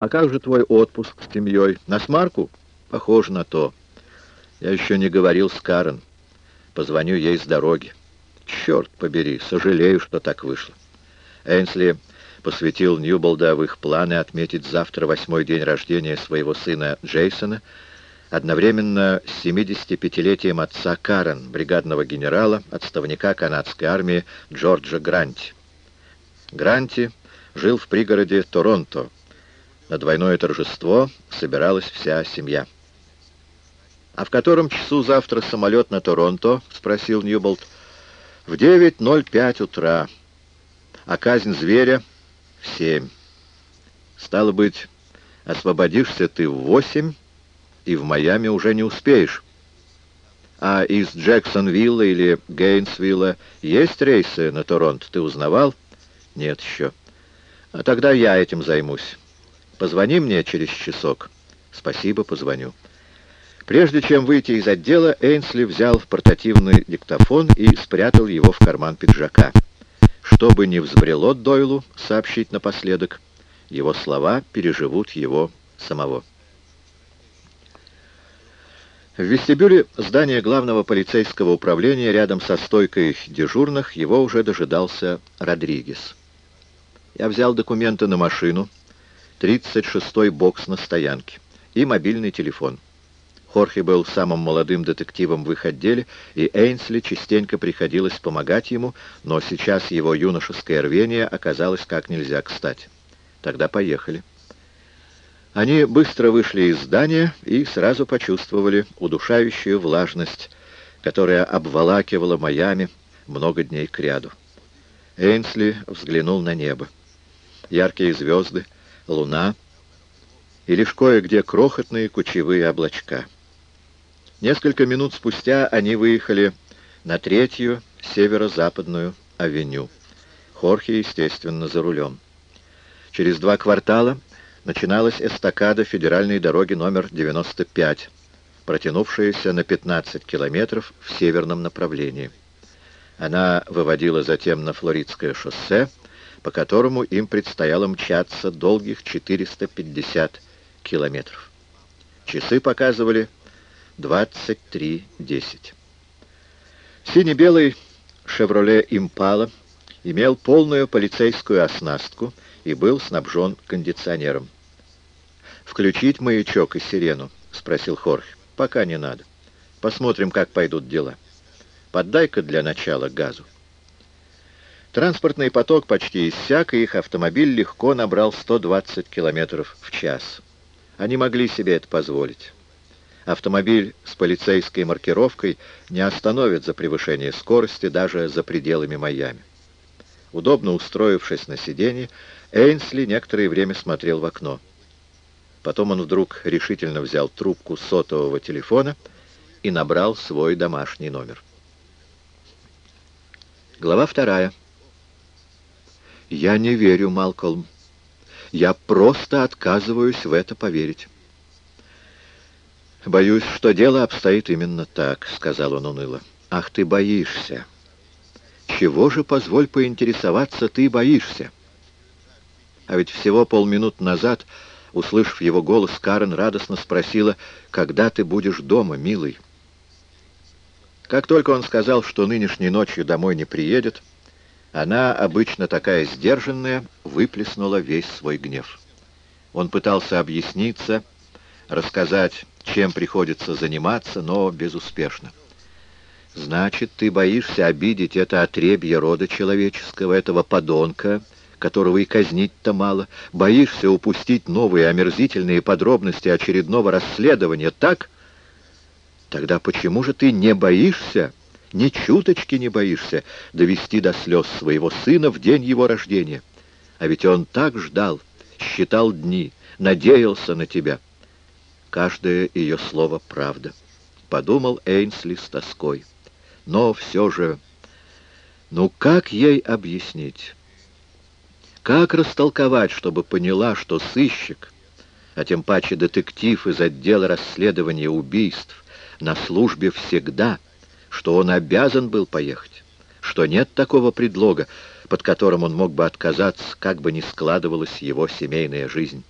А как же твой отпуск с семьей? На смарку? Похоже на то. Я еще не говорил с Карен. Позвоню ей с дороги. Черт побери, сожалею, что так вышло. Эйнсли посвятил Ньюболда в их планы отметить завтра восьмой день рождения своего сына Джейсона, одновременно с 75-летием отца Карен, бригадного генерала, отставника канадской армии Джорджа Гранти. Гранти жил в пригороде Торонто, на двойное торжество собиралась вся семья. «А в котором часу завтра самолет на Торонто?» — спросил Ньюболт. «В 9.05 утра. А казнь зверя — в 7. Стало быть, освободишься ты в 8, и в Майами уже не успеешь. А из Джексонвилла или Гейнсвилла есть рейсы на Торонто, ты узнавал? Нет еще. А тогда я этим займусь». Позвони мне через часок. Спасибо, позвоню. Прежде чем выйти из отдела, Эйнсли взял портативный диктофон и спрятал его в карман пиджака. Чтобы не взбрело Дойлу сообщить напоследок, его слова переживут его самого. В вестибюле здания главного полицейского управления рядом со стойкой дежурных его уже дожидался Родригес. Я взял документы на машину, 36-й бокс на стоянке и мобильный телефон. Хорхе был самым молодым детективом в их отделе, и Эйнсли частенько приходилось помогать ему, но сейчас его юношеское рвение оказалось как нельзя кстати. Тогда поехали. Они быстро вышли из здания и сразу почувствовали удушающую влажность, которая обволакивала Майами много дней кряду. Эйнсли взглянул на небо. Яркие звезды — луна и лишь кое-где крохотные кучевые облачка. Несколько минут спустя они выехали на третью северо-западную авеню. Хорхе, естественно, за рулем. Через два квартала начиналась эстакада федеральной дороги номер 95, протянувшаяся на 15 километров в северном направлении. Она выводила затем на Флоридское шоссе, по которому им предстояло мчаться долгих 450 километров. Часы показывали 23.10. Сине-белый «Шевроле Импала» имел полную полицейскую оснастку и был снабжен кондиционером. «Включить маячок и сирену?» — спросил Хорхе. «Пока не надо. Посмотрим, как пойдут дела. Поддай-ка для начала газу». Транспортный поток почти иссяк, и их автомобиль легко набрал 120 км в час. Они могли себе это позволить. Автомобиль с полицейской маркировкой не остановит за превышение скорости даже за пределами Майами. Удобно устроившись на сиденье, Эйнсли некоторое время смотрел в окно. Потом он вдруг решительно взял трубку сотового телефона и набрал свой домашний номер. Глава вторая. «Я не верю, Малкольм. Я просто отказываюсь в это поверить». «Боюсь, что дело обстоит именно так», — сказал он уныло. «Ах, ты боишься!» «Чего же, позволь поинтересоваться, ты боишься?» А ведь всего полминут назад, услышав его голос, Карен радостно спросила, «Когда ты будешь дома, милый?» Как только он сказал, что нынешней ночью домой не приедет, она, обычно такая сдержанная, выплеснула весь свой гнев. Он пытался объясниться, рассказать, чем приходится заниматься, но безуспешно. «Значит, ты боишься обидеть это отребье рода человеческого, этого подонка, которого и казнить-то мало, боишься упустить новые омерзительные подробности очередного расследования, так? Тогда почему же ты не боишься?» Ни чуточки не боишься довести до слез своего сына в день его рождения. А ведь он так ждал, считал дни, надеялся на тебя. Каждое ее слово — правда, — подумал Эйнсли с тоской. Но все же, ну как ей объяснить? Как растолковать, чтобы поняла, что сыщик, а тем паче детектив из отдела расследования убийств, на службе всегда — что он обязан был поехать, что нет такого предлога, под которым он мог бы отказаться, как бы ни складывалась его семейная жизнь.